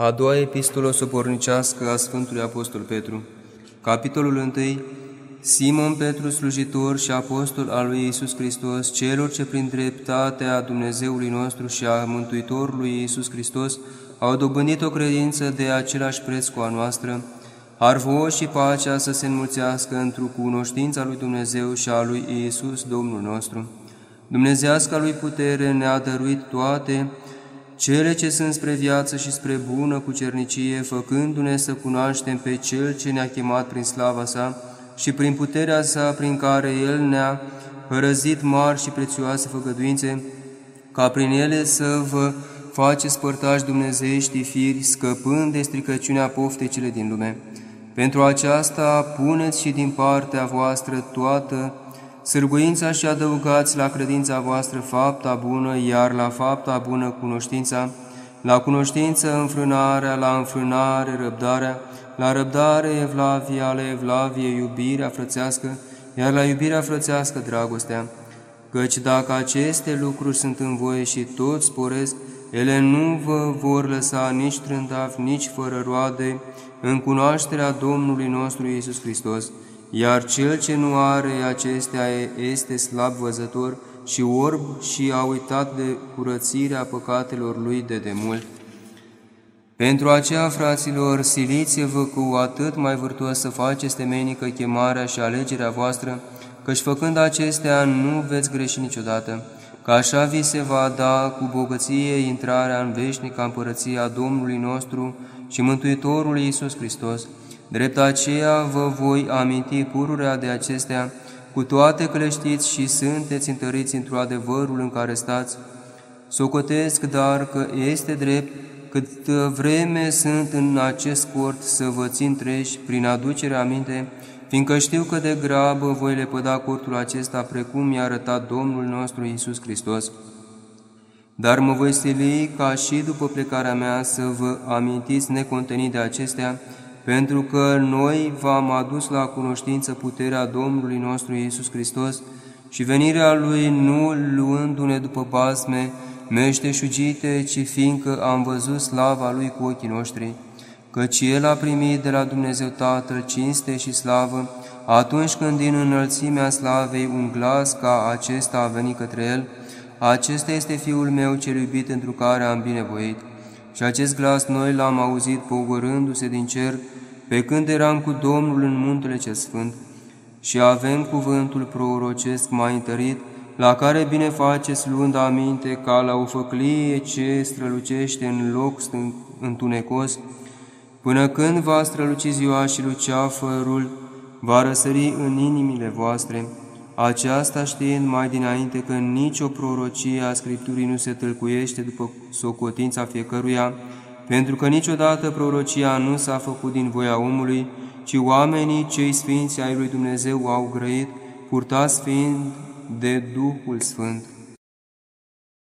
A doua epistolă sobornicească a Sfântului Apostol Petru, capitolul 1, Simon Petru, slujitor și apostol al lui Iisus Hristos, celor ce prin dreptatea Dumnezeului nostru și a Mântuitorului Iisus Hristos au dobândit o credință de același preț cu a noastră, Harvo și pacea să se înmulțească într-o cunoștința lui Dumnezeu și a lui Iisus, Domnul nostru. Dumnezeasca lui putere ne-a dăruit toate, cele ce sunt spre viață și spre bună cu cernicie, făcându-ne să cunoaștem pe Cel ce ne-a chemat prin slava sa și prin puterea sa prin care El ne-a părăzit mari și prețioase făgăduințe, ca prin ele să vă faceți părtași dumnezeiești firi, scăpând de stricăciunea poftecele din lume. Pentru aceasta puneți și din partea voastră toată sârguința și adăugați la credința voastră fapta bună, iar la fapta bună cunoștința, la cunoștință înfrânarea, la înfrânare răbdarea, la răbdare evlavia, la evlavie iubirea frățească, iar la iubirea frățească dragostea. Căci dacă aceste lucruri sunt în voie și toți sporesc, ele nu vă vor lăsa nici trândav, nici fără roade în cunoașterea Domnului nostru Iisus Hristos, iar cel ce nu are acestea este slab văzător și orb și a uitat de curățirea păcatelor lui de demult. Pentru aceea, fraților, siliți-vă cu atât mai vârtuos să faceți temenică chemarea și alegerea voastră, căci făcând acestea nu veți greși niciodată, că așa vi se va da cu bogăție intrarea în veșnică împărăția Domnului nostru și Mântuitorului Iisus Hristos, Drept aceea vă voi aminti pururea de acestea, cu toate că le știți și sunteți întăriți într-o adevărul în care stați. Socotesc, dar că este drept, cât vreme sunt în acest cort să vă țin treși prin aducerea aminte, fiindcă știu că de grabă voi lepăda cortul acesta precum mi-a arătat Domnul nostru Iisus Hristos. Dar mă voi stili ca și după plecarea mea să vă amintiți necontenit de acestea, pentru că noi v-am adus la cunoștință puterea Domnului nostru Iisus Hristos și venirea Lui nu luându-ne după basme meșteșugite, ci fiindcă am văzut slava Lui cu ochii noștri, căci El a primit de la Dumnezeu Tatăl cinste și slavă, atunci când din înălțimea slavei un glas ca acesta a venit către El, acesta este Fiul meu cel iubit pentru care am binevoit. Și acest glas noi l-am auzit pogorându-se din cer, pe când eram cu Domnul în muntele cel sfânt, și avem cuvântul prorocesc mai întărit, la care bine faceți luând aminte ca la o făclie ce strălucește în loc întunecos, până când va străluci ziua și luceafărul va răsări în inimile voastre, aceasta știind mai dinainte că nicio prorocie a Scripturii nu se tâlcuiește după socotința fiecăruia, pentru că niciodată prorocia nu s-a făcut din voia omului, ci oamenii cei sfinți ai lui Dumnezeu au grăit, purtați fiind de Duhul Sfânt.